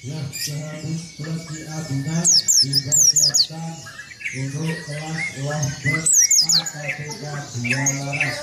sehabis selesai adunan dipersiapkan untuk kelas lombok AKTK dua laras